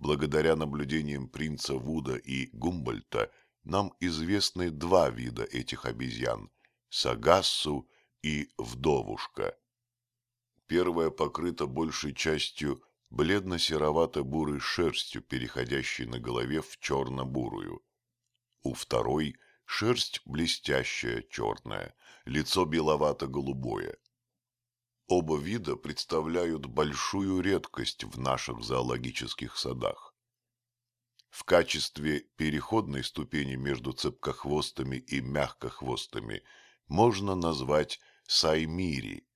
благодаря наблюдениям принца Вуда и Гумбольта, нам известны два вида этих обезьян – Сагассу и Вдовушка. Первая покрыта большей частью бледно-серовато-бурой шерстью, переходящей на голове в черно-бурую. У второй шерсть блестящая, черная, лицо беловато-голубое. Оба вида представляют большую редкость в наших зоологических садах. В качестве переходной ступени между цепкохвостами и мягкохвостами можно назвать саймири,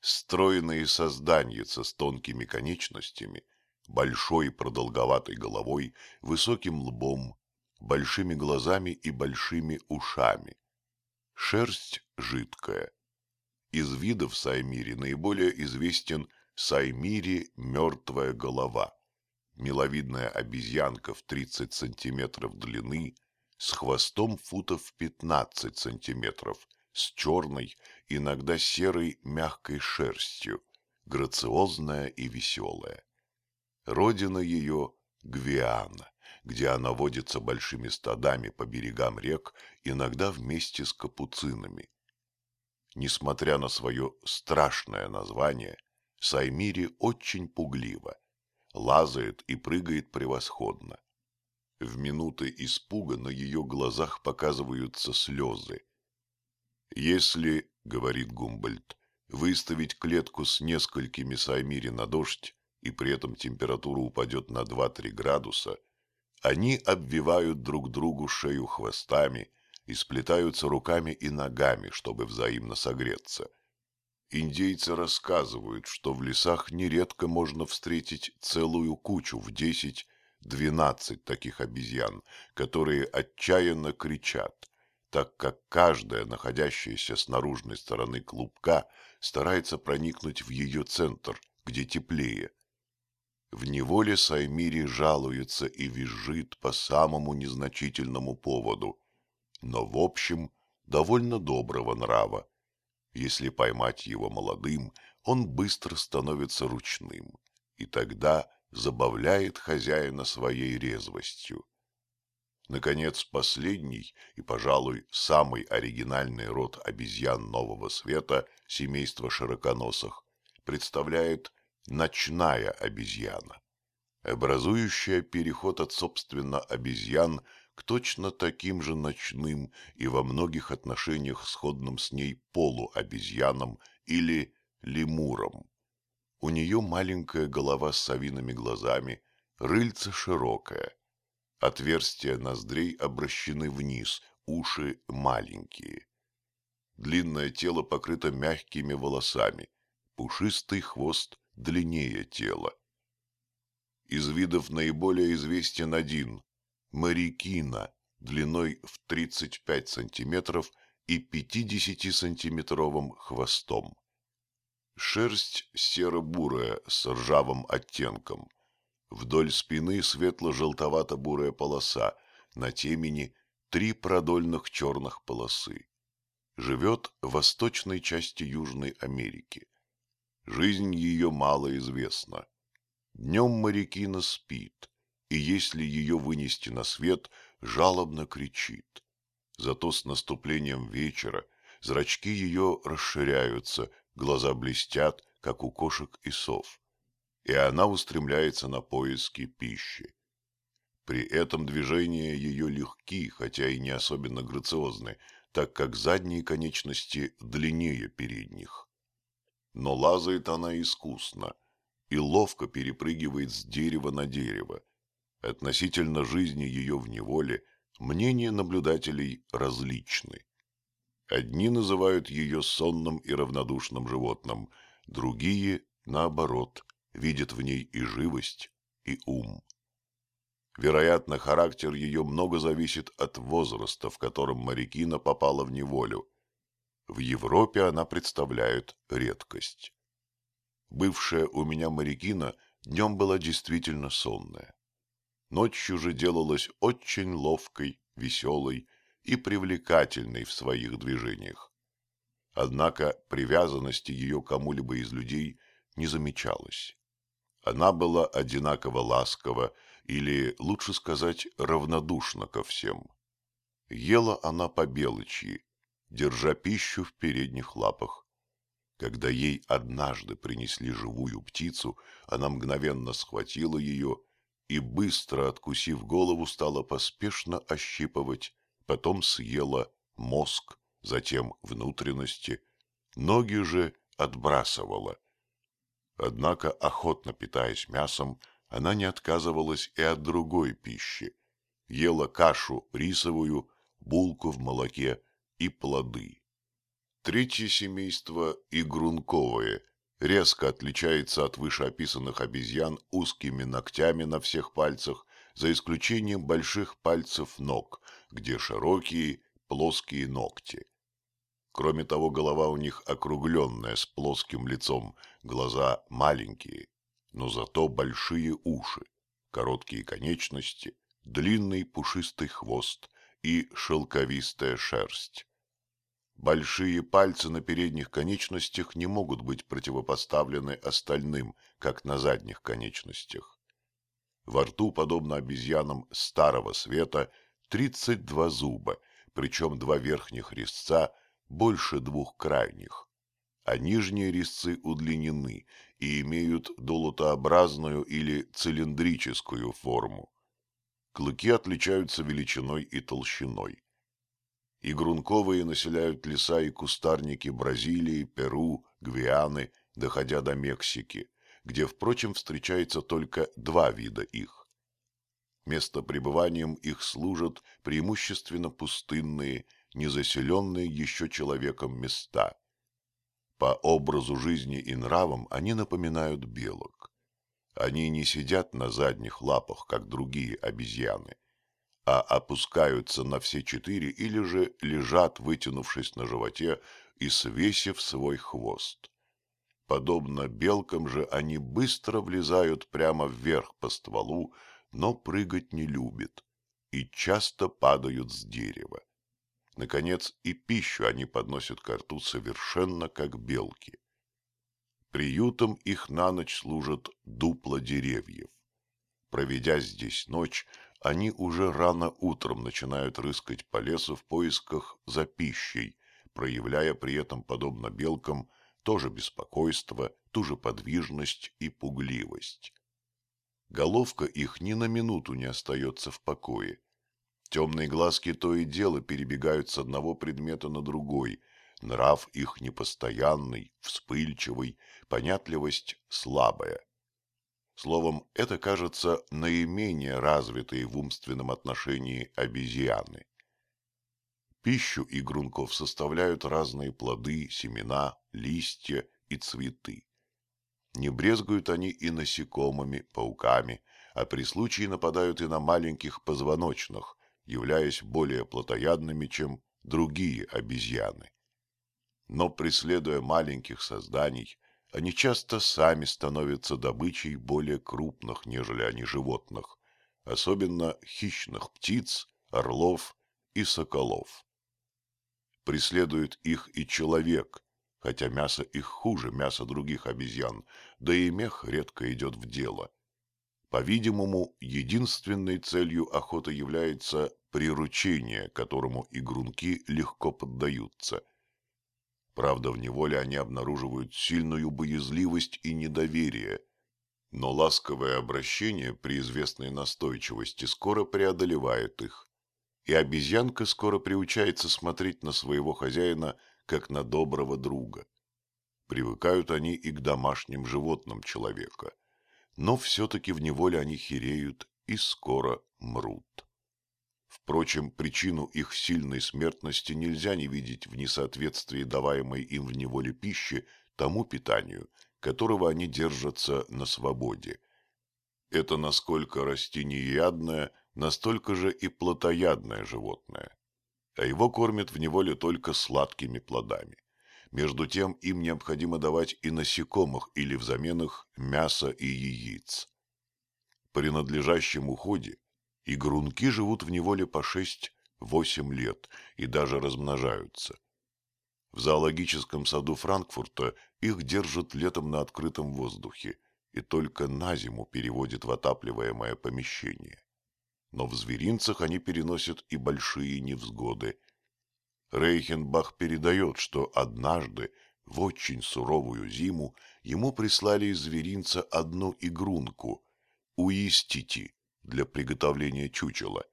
стройные созданьица с тонкими конечностями, большой продолговатой головой, высоким лбом, большими глазами и большими ушами. Шерсть жидкая. Из видов саймири наиболее известен саймири мертвая голова, миловидная обезьянка в 30 сантиметров длины, с хвостом футов 15 сантиметров, с черной, иногда серой мягкой шерстью, грациозная и веселая. Родина ее – Гвиана, где она водится большими стадами по берегам рек, иногда вместе с капуцинами. Несмотря на свое страшное название, Саймири очень пуглива, лазает и прыгает превосходно. В минуты испуга на ее глазах показываются слезы. Если, говорит Гумбольд, выставить клетку с несколькими Саймири на дождь, и при этом температура упадет на 2-3 градуса, они обвивают друг другу шею хвостами и сплетаются руками и ногами, чтобы взаимно согреться. Индейцы рассказывают, что в лесах нередко можно встретить целую кучу в 10-12 таких обезьян, которые отчаянно кричат, так как каждая, находящаяся с наружной стороны клубка, старается проникнуть в ее центр, где теплее. В неволе Саймири жалуется и визжит по самому незначительному поводу, но в общем довольно доброго нрава. Если поймать его молодым, он быстро становится ручным, и тогда забавляет хозяина своей резвостью. Наконец, последний и, пожалуй, самый оригинальный род обезьян нового света, семейства широконосых, представляет ночная обезьяна, образующая переход от, собственно, обезьян к точно таким же ночным и во многих отношениях сходным с ней полуобезьянам или лемурам. У нее маленькая голова с совиными глазами, рыльце широкое. Отверстия ноздрей обращены вниз, уши маленькие. Длинное тело покрыто мягкими волосами, пушистый хвост длиннее тела. Из видов наиболее известен один марикина длиной в 35 сантиметров и 50-сантиметровым хвостом. Шерсть серо-бурая с ржавым оттенком. Вдоль спины светло-желтовато-бурая полоса, на темени три продольных черных полосы. Живет в восточной части Южной Америки. Жизнь ее мало известна. Днем Марикина спит, и если ее вынести на свет, жалобно кричит. Зато с наступлением вечера зрачки ее расширяются, глаза блестят, как у кошек и сов, и она устремляется на поиски пищи. При этом движения ее легки, хотя и не особенно грациозны, так как задние конечности длиннее передних. Но лазает она искусно и ловко перепрыгивает с дерева на дерево, Относительно жизни ее в неволе мнения наблюдателей различны. Одни называют ее сонным и равнодушным животным, другие, наоборот, видят в ней и живость, и ум. Вероятно, характер ее много зависит от возраста, в котором Марикина попала в неволю. В Европе она представляет редкость. Бывшая у меня Марикина днем была действительно сонная ночью же делалась очень ловкой, веселой и привлекательной в своих движениях. Однако привязанности ее кому-либо из людей не замечалось. Она была одинаково ласкова или, лучше сказать, равнодушна ко всем. Ела она по белочьи, держа пищу в передних лапах. Когда ей однажды принесли живую птицу, она мгновенно схватила ее и, быстро откусив голову, стала поспешно ощипывать, потом съела мозг, затем внутренности, ноги же отбрасывала. Однако, охотно питаясь мясом, она не отказывалась и от другой пищи. Ела кашу рисовую, булку в молоке и плоды. Третье семейство – игрунковое, резко отличается от вышеописанных обезьян узкими ногтями на всех пальцах, за исключением больших пальцев ног, где широкие плоские ногти. Кроме того, голова у них округленная, с плоским лицом, глаза маленькие, но зато большие уши, короткие конечности, длинный пушистый хвост и шелковистая шерсть. Большие пальцы на передних конечностях не могут быть противопоставлены остальным, как на задних конечностях. Во рту, подобно обезьянам старого света, 32 зуба, причем два верхних резца больше двух крайних, а нижние резцы удлинены и имеют долотообразную или цилиндрическую форму. Клыки отличаются величиной и толщиной. Игрунковые населяют леса и кустарники Бразилии, Перу, Гвианы, доходя до Мексики, где, впрочем, встречается только два вида их. Место пребыванием их служат преимущественно пустынные, незаселенные еще человеком места. По образу жизни и нравам они напоминают белок. Они не сидят на задних лапах, как другие обезьяны, а опускаются на все четыре или же лежат, вытянувшись на животе и свесив свой хвост. Подобно белкам же они быстро влезают прямо вверх по стволу, но прыгать не любят и часто падают с дерева. Наконец, и пищу они подносят к рту совершенно как белки. Приютом их на ночь служат дупла деревьев. Проведя здесь ночь, они уже рано утром начинают рыскать по лесу в поисках за пищей, проявляя при этом, подобно белкам, тоже беспокойство, ту же подвижность и пугливость. Головка их ни на минуту не остается в покое. Темные глазки то и дело перебегают с одного предмета на другой, нрав их непостоянный, вспыльчивый, понятливость слабая. Словом, это, кажется, наименее развитые в умственном отношении обезьяны. Пищу игрунков составляют разные плоды, семена, листья и цветы. Не брезгуют они и насекомыми, пауками, а при случае нападают и на маленьких позвоночных, являясь более плотоядными, чем другие обезьяны. Но преследуя маленьких созданий, они часто сами становятся добычей более крупных, нежели они животных, особенно хищных птиц, орлов и соколов. Преследует их и человек, хотя мясо их хуже мяса других обезьян, да и мех редко идет в дело. По-видимому, единственной целью охоты является приручение, которому игрунки легко поддаются – Правда, в неволе они обнаруживают сильную боязливость и недоверие, но ласковое обращение при известной настойчивости скоро преодолевает их, и обезьянка скоро приучается смотреть на своего хозяина, как на доброго друга. Привыкают они и к домашним животным человека, но все-таки в неволе они хереют и скоро мрут. Впрочем, причину их сильной смертности нельзя не видеть в несоответствии даваемой им в неволе пищи тому питанию, которого они держатся на свободе. Это насколько растениеядное, настолько же и плотоядное животное. А его кормят в неволе только сладкими плодами. Между тем им необходимо давать и насекомых или взамен их мясо и яиц. При надлежащем уходе и грунки живут в неволе по шесть-восемь лет и даже размножаются. В зоологическом саду Франкфурта их держат летом на открытом воздухе, и только на зиму переводит в отапливаемое помещение. Но в зверинцах они переносят и большие невзгоды. Рейхенбах передает, что однажды, в очень суровую зиму, ему прислали из зверинца одну игрунку – уистити для приготовления чучела.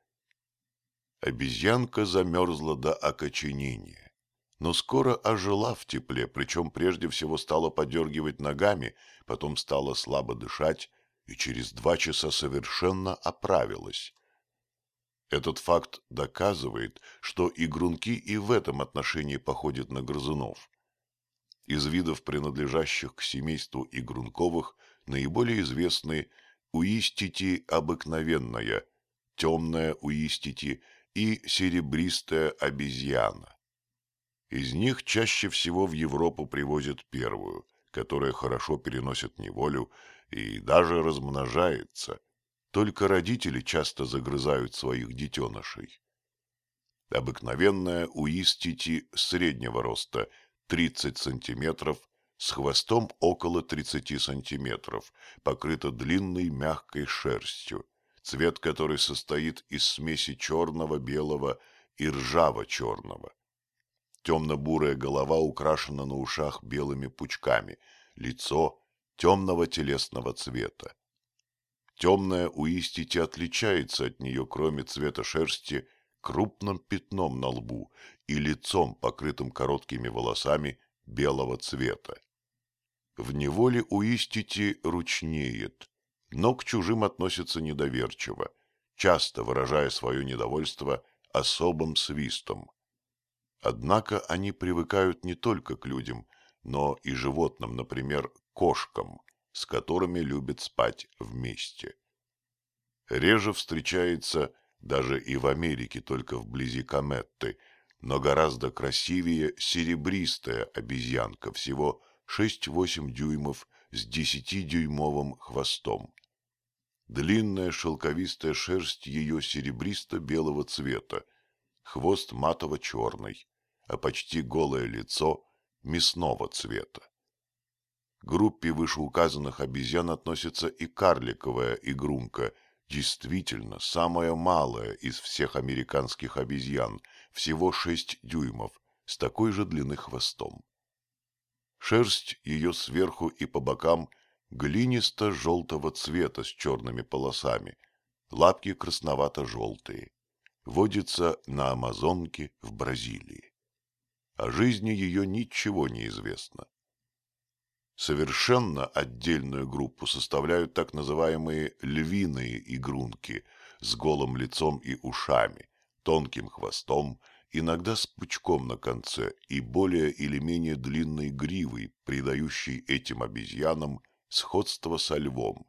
Обезьянка замерзла до окоченения, но скоро ожила в тепле, причем прежде всего стала подергивать ногами, потом стала слабо дышать и через два часа совершенно оправилась. Этот факт доказывает, что игрунки и в этом отношении походят на грызунов. Из видов, принадлежащих к семейству игрунковых, наиболее известны уистити обыкновенная, темная уистити и серебристая обезьяна. Из них чаще всего в Европу привозят первую, которая хорошо переносит неволю и даже размножается. Только родители часто загрызают своих детенышей. Обыкновенная уистити среднего роста – 30 сантиметров, с хвостом около 30 сантиметров, покрыта длинной мягкой шерстью, цвет которой состоит из смеси черного, белого и ржаво-черного. Темно-бурая голова украшена на ушах белыми пучками, лицо темного телесного цвета. Темная у истити отличается от нее, кроме цвета шерсти, крупным пятном на лбу и лицом, покрытым короткими волосами белого цвета. В неволе у Истити ручнеет, но к чужим относится недоверчиво, часто выражая свое недовольство особым свистом. Однако они привыкают не только к людям, но и животным, например, кошкам, с которыми любят спать вместе. Реже встречается даже и в Америке только вблизи Кометты, но гораздо красивее серебристая обезьянка, всего 6-8 дюймов с 10-дюймовым хвостом. Длинная шелковистая шерсть ее серебристо-белого цвета, хвост матово-черный, а почти голое лицо мясного цвета. К группе вышеуказанных обезьян относится и карликовая игрунка – Действительно, самая малая из всех американских обезьян, всего 6 дюймов, с такой же длины хвостом. Шерсть ее сверху и по бокам глинисто-желтого цвета с черными полосами, лапки красновато-желтые. Водится на Амазонке в Бразилии. О жизни ее ничего не известно. Совершенно отдельную группу составляют так называемые львиные игрунки с голым лицом и ушами, тонким хвостом, иногда с пучком на конце и более или менее длинной гривой, придающей этим обезьянам сходство со львом.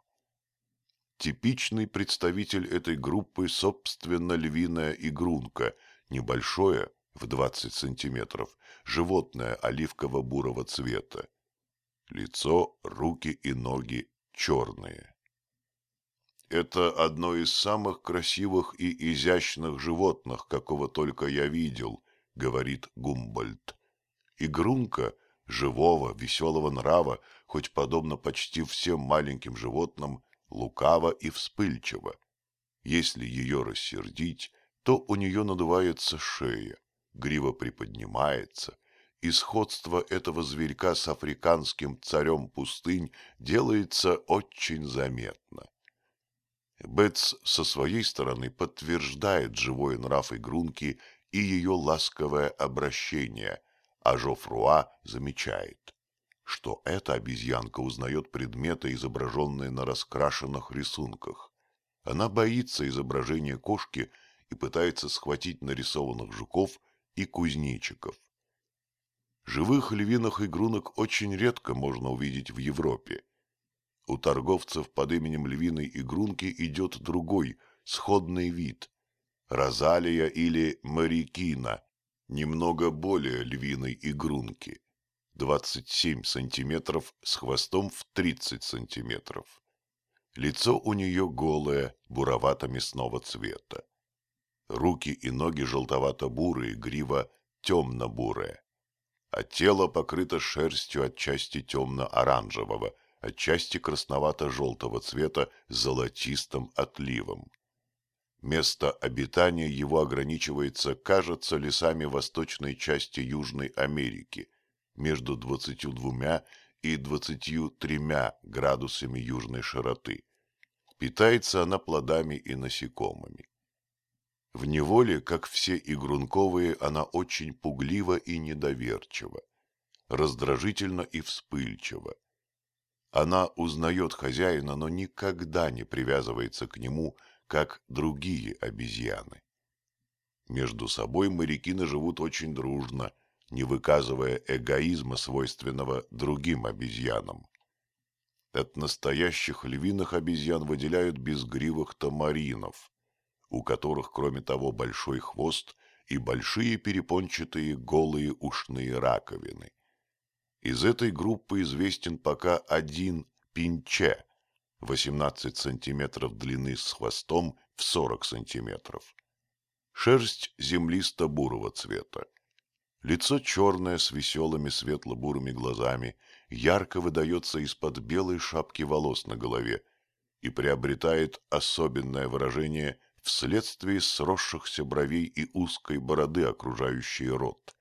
Типичный представитель этой группы, собственно, львиная игрунка, небольшое, в 20 сантиметров, животное оливково-бурого цвета. Лицо, руки и ноги черные. Это одно из самых красивых и изящных животных, какого только я видел, говорит Гумбольд. Игрунка живого, веселого нрава, хоть подобно почти всем маленьким животным, лукава и вспыльчива. Если ее рассердить, то у нее надувается шея, грива приподнимается, и сходство этого зверька с африканским царем пустынь делается очень заметно. Бетс со своей стороны подтверждает живой нрав игрунки и ее ласковое обращение, а Жофруа замечает, что эта обезьянка узнает предметы, изображенные на раскрашенных рисунках. Она боится изображения кошки и пытается схватить нарисованных жуков и кузнечиков. Живых львиных игрунок очень редко можно увидеть в Европе. У торговцев под именем львиной игрунки идет другой, сходный вид – розалия или марикина, немного более львиной игрунки, 27 сантиметров с хвостом в 30 сантиметров. Лицо у нее голое, буровато-мясного цвета. Руки и ноги желтовато-бурые, грива темно-бурая а тело покрыто шерстью отчасти темно-оранжевого, отчасти красновато-желтого цвета с золотистым отливом. Место обитания его ограничивается, кажется, лесами восточной части Южной Америки, между 22 и 23 градусами южной широты. Питается она плодами и насекомыми. В неволе, как все игрунковые, она очень пуглива и недоверчива, раздражительна и вспыльчива. Она узнает хозяина, но никогда не привязывается к нему, как другие обезьяны. Между собой морякины живут очень дружно, не выказывая эгоизма, свойственного другим обезьянам. От настоящих львиных обезьян выделяют безгривых тамаринов, у которых, кроме того, большой хвост и большие перепончатые голые ушные раковины. Из этой группы известен пока один пинче, 18 сантиметров длины с хвостом в 40 сантиметров. Шерсть землисто-бурого цвета. Лицо черное с веселыми светло-бурыми глазами ярко выдается из-под белой шапки волос на голове и приобретает особенное выражение вследствие сросшихся бровей и узкой бороды, окружающей рот.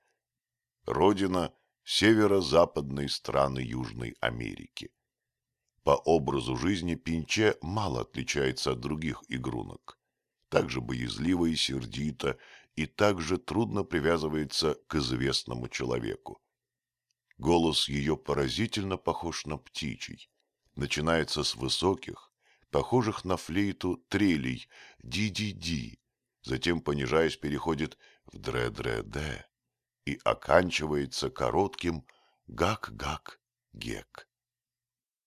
Родина – северо-западные страны Южной Америки. По образу жизни Пинче мало отличается от других игрунок. Также боязливо и сердито, и также трудно привязывается к известному человеку. Голос ее поразительно похож на птичий. Начинается с высоких, похожих на флейту трелей «ди-ди-ди», затем, понижаясь, переходит в «дре-дре-де» и оканчивается коротким «гак-гак-гек».